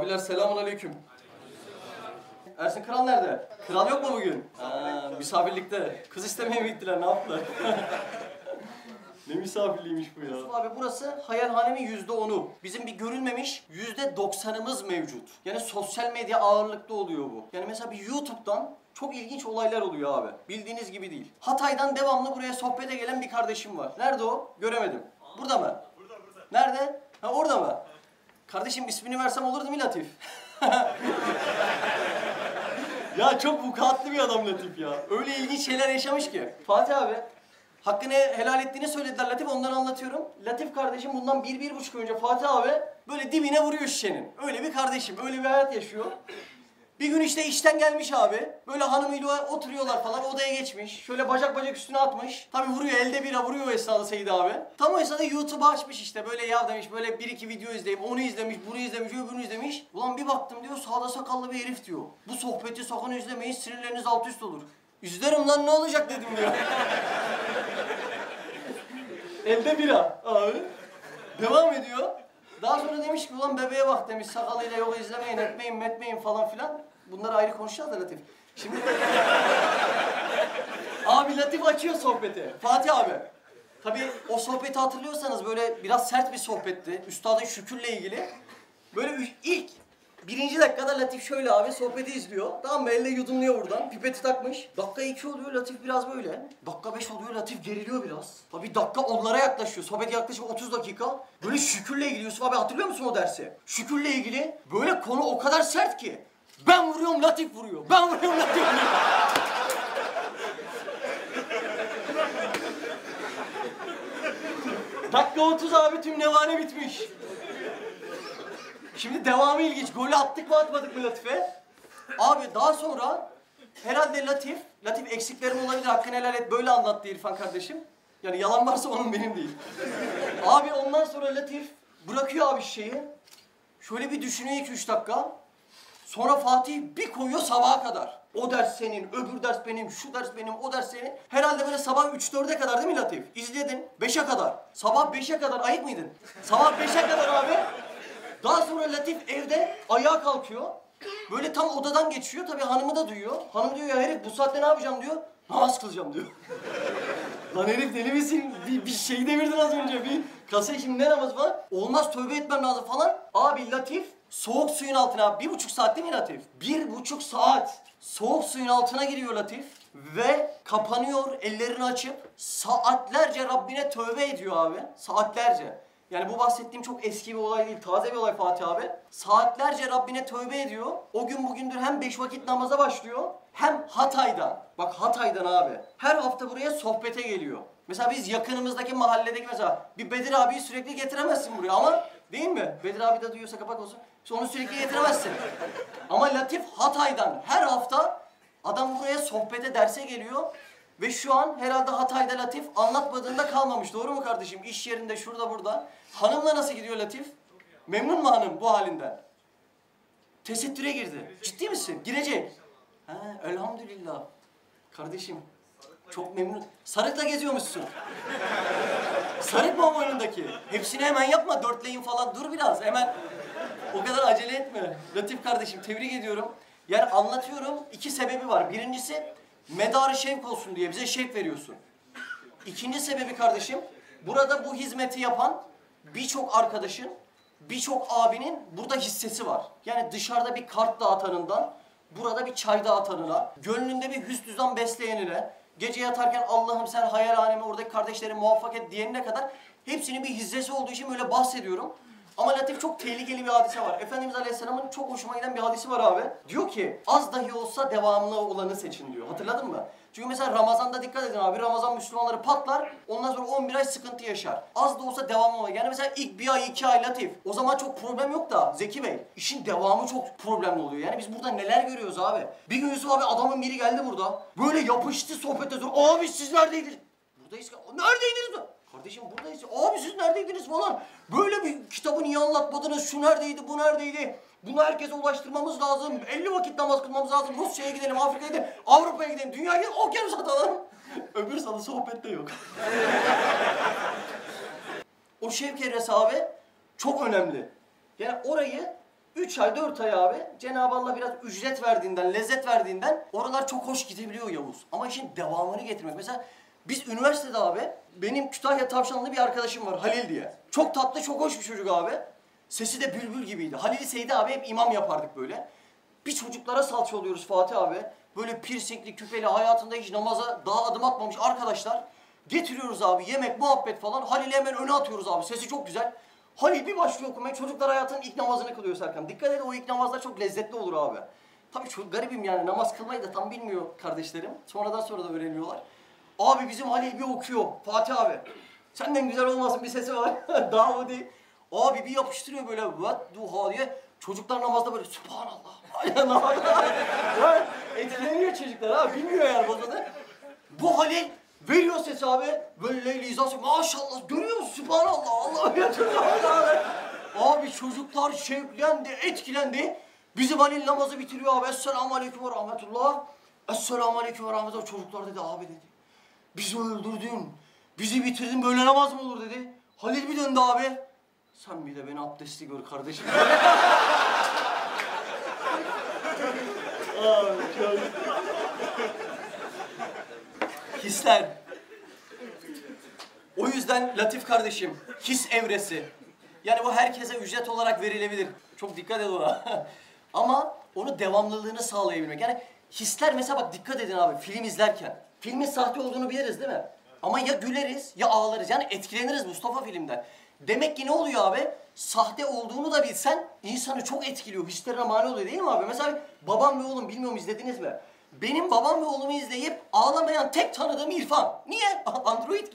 Abiler selamun aleyküm. Ersin Kral nerede? Kral yok mu bugün? Aa, misafirlikte. Kız istemeye mi gittiler? Ne yaptılar? ne misafirliğiymiş bu ya? Abi burası hayalhanemin yüzde onu. Bizim bir görülmemiş yüzde doksanımız mevcut. Yani sosyal medya ağırlıkta oluyor bu. Yani mesela bir YouTube'dan çok ilginç olaylar oluyor abi. Bildiğiniz gibi değil. Hatay'dan devamlı buraya sohbete gelen bir kardeşim var. Nerede o? Göremedim. Burada mı? Burada burada. Nerede? Ha orada mı? Kardeşim ismini versem olur değil mi Latif? ya çok vukuatlı bir adam Latif ya. Öyle ilginç şeyler yaşamış ki. Fatih abi, hakkını helal ettiğini söylediler Latif, ondan anlatıyorum. Latif kardeşim bundan bir, bir buçuk önce Fatih abi böyle dibine vuruyor şişenin. Öyle bir kardeşim, öyle bir hayat yaşıyor. Bir gün işte işten gelmiş abi. Böyle hanımıyla oturuyorlar falan odaya geçmiş. Şöyle bacak bacak üstüne atmış. Tabi vuruyor elde bira vuruyor o esnada Seyit abi. Tam o esnada YouTube'u açmış işte böyle ya demiş böyle bir iki video izleyip onu izlemiş bunu izlemiş öbürünü izlemiş. Ulan bir baktım diyor sağda sakallı bir herif diyor. Bu sohbeti sakın izlemeyin sinirleriniz alt üst olur. İzlerim lan ne olacak dedim diyor. elde bira abi. Devam ediyor. Daha sonra demiş ki ulan bebeğe bak demiş sakalıyla yok izlemeyin etmeyin metmeyin falan filan. Bunları ayrı konuşacağız da Latif. Şimdi... abi Latif açıyor sohbeti. Fatih abi. Tabii o sohbeti hatırlıyorsanız böyle biraz sert bir sohbetti. Üstadın şükürle ilgili. Böyle ilk birinci dakikada Latif şöyle abi sohbeti izliyor. Tamam mı? Elle yudumluyor buradan. Pipeti takmış. Dakika iki oluyor Latif biraz böyle. Dakika beş oluyor Latif geriliyor biraz. Tabii dakika onlara yaklaşıyor. Sohbet yaklaşık 30 dakika. Böyle şükürle ilgili Yusuf abi hatırlıyor musun o dersi? Şükürle ilgili böyle konu o kadar sert ki. Ben vuruyorum Latif vuruyor. Ben vuruyorum Latif vuruyor. Dakika 30 abi tüm nevane bitmiş. Şimdi devamı ilginç. Golü attık mı atmadık mı Latife? Abi daha sonra herhalde Latif, Latif eksiklerim olabilir hakkını helal et böyle anlattı İrfan kardeşim. Yani yalan varsa onun benim değil. abi ondan sonra Latif bırakıyor abi şeyi. Şöyle bir düşünüyor iki üç dakika. Sonra Fatih bir koyuyor sabaha kadar. O ders senin, öbür ders benim, şu ders benim, o ders senin. Herhalde böyle sabah 3-4'e kadar değil mi Latif? İzledin. 5'e kadar. Sabah 5'e kadar ayıp mıydın? Sabah 5'e kadar abi. Daha sonra Latif evde ayağa kalkıyor. Böyle tam odadan geçiyor. Tabii hanımı da duyuyor. Hanım diyor ya herif bu saatte ne yapacağım diyor. Namaz kılacağım diyor. Lan herif deli misin? Bir, bir şey devirdin az önce. Bir kasa şimdi ne namaz var? Olmaz tövbe etmem lazım falan. Abi Latif soğuk suyun altına bir buçuk saat değil mi Latif? Bir buçuk saat soğuk suyun altına giriyor Latif ve kapanıyor ellerini açıp saatlerce Rabbine tövbe ediyor abi. Saatlerce. Yani bu bahsettiğim çok eski bir olay değil, taze bir olay Fatih abi. Saatlerce Rabbine tövbe ediyor. O gün bugündür hem beş vakit namaza başlıyor, hem Hatay'dan. Bak Hatay'dan abi. Her hafta buraya sohbete geliyor. Mesela biz yakınımızdaki mahalledeki mesela bir Bedir abiyi sürekli getiremezsin buraya ama değil mi? Bedir abi de duyuyorsa kapak olsun. İşte onu sürekli getiremezsin. Ama Latif Hatay'dan her hafta adam buraya sohbete derse geliyor. Ve şu an herhalde Hatay'da Latif anlatmadığında kalmamış. Doğru mu kardeşim? İş yerinde şurada burada. Hanımla nasıl gidiyor Latif? Memnun mu hanım bu halinden? Tesettüre girdi. Ciddi misin? Girecek. Ha, elhamdülillah. Kardeşim çok memnun. Sarıkla geziyormuşsun. Sarık mı o boynundaki? Hepsini hemen yapma. Dörtleyin falan. Dur biraz. Hemen o kadar acele etme. Latif kardeşim tebrik ediyorum. Yani anlatıyorum. iki sebebi var. Birincisi medarı şevk olsun diye bize şevk veriyorsun. İkinci sebebi kardeşim, burada bu hizmeti yapan birçok arkadaşın, birçok abinin burada hissesi var. Yani dışarıda bir kart dağıtanından, burada bir çay dağıtanına, gönlünde bir hüsnü zan besleyenine, gece yatarken Allah'ım sen hayal alemi oradaki kardeşleri muvaffak et diyenine kadar hepsinin bir hissesi olduğu için böyle bahsediyorum. Ama Latif çok tehlikeli bir hadise var. Efendimiz Aleyhisselam'ın çok hoşuma giden bir hadisi var abi. Diyor ki az dahi olsa devamlı olanı seçin diyor. Hatırladın mı? Çünkü mesela Ramazan'da dikkat edin abi. Ramazan Müslümanları patlar. Ondan sonra 11 ay sıkıntı yaşar. Az da olsa devamlı olacak. Yani mesela ilk bir ay, iki ay Latif. O zaman çok problem yok da Zeki Bey. işin devamı çok problemli oluyor. Yani biz burada neler görüyoruz abi. Bir gün Yusuf abi adamın biri geldi burada. Böyle yapıştı sohbete dur. Abi siz neredeydiniz? Buradayız. Neredeydiniz? Kardeşim buradayız. Abi siz neredeydiniz falan. Böyle bir kitabı niye anlatmadınız? Şu neredeydi, bu neredeydi? Bunu herkese ulaştırmamız lazım. 50 vakit namaz kılmamız lazım. Rusya'ya gidelim, Afrika'ya gidelim, Avrupa'ya gidelim, dünyaya gidelim, okyanus atalım. Öbür salı sohbette yok. o şevk evresi abi çok önemli. Yani orayı 3 ay 4 ay abi Cenab-ı Allah biraz ücret verdiğinden, lezzet verdiğinden oralar çok hoş gidebiliyor Yavuz. Ama işin devamını getirmek. Mesela biz üniversitede abi benim Kütahya Tavşanlı bir arkadaşım var Halil diye. Çok tatlı, çok hoş bir çocuk abi. Sesi de bülbül gibiydi. Halil Seydi abi hep imam yapardık böyle. Bir çocuklara salça oluyoruz Fatih abi. Böyle piercingli, küpeli, hayatında hiç namaza daha adım atmamış arkadaşlar. Getiriyoruz abi yemek, muhabbet falan. Halil'i hemen öne atıyoruz abi. Sesi çok güzel. Halil bir başlıyor okumaya. Çocuklar hayatının ilk namazını kılıyor Serkan. Dikkat edin o ilk namazlar çok lezzetli olur abi. Tabii çok garibim yani namaz kılmayı da tam bilmiyor kardeşlerim. Sonradan sonra da öğreniyorlar. Abi bizim Halil bir okuyor Fatih abi. Senden güzel olmasın bir sesi var. Değil. Abi bir yapıştırıyor böyle what duha diye. Çocuklar namazda böyle subhanallah. Ya Etkileniyor çocuklar ha bilmiyor yani bozanı. Bu Halil veriyor sesi abi. Böyle Leyli İzası maşallah görüyor musun subhanallah Allah ya Allah. Abi çocuklar şevklendi etkilendi. Bizim Halil namazı bitiriyor abi. Esselamu aleyküm ve rahmetullah. Esselamu aleyküm ve rahmetullah. Çocuklar dedi abi dedi. Bizi öldürdün. Bizi bitirdin böyle namaz mı olur dedi. Halil bir döndü abi. Sen bir de beni abdestli gör kardeşim. Hisler. O yüzden Latif kardeşim, his evresi. Yani bu herkese ücret olarak verilebilir. Çok dikkat et ona. Ama onu devamlılığını sağlayabilmek. Yani hisler mesela bak dikkat edin abi film izlerken. Filmin sahte olduğunu biliriz değil mi? Ama ya güleriz ya ağlarız. Yani etkileniriz Mustafa filmden. Demek ki ne oluyor abi? Sahte olduğunu da bilsen insanı çok etkiliyor. Hislerine mani oluyor değil mi abi? Mesela babam ve oğlum bilmiyorum izlediniz mi? Benim babam ve oğlumu izleyip ağlamayan tek tanıdığım İrfan. Niye? Android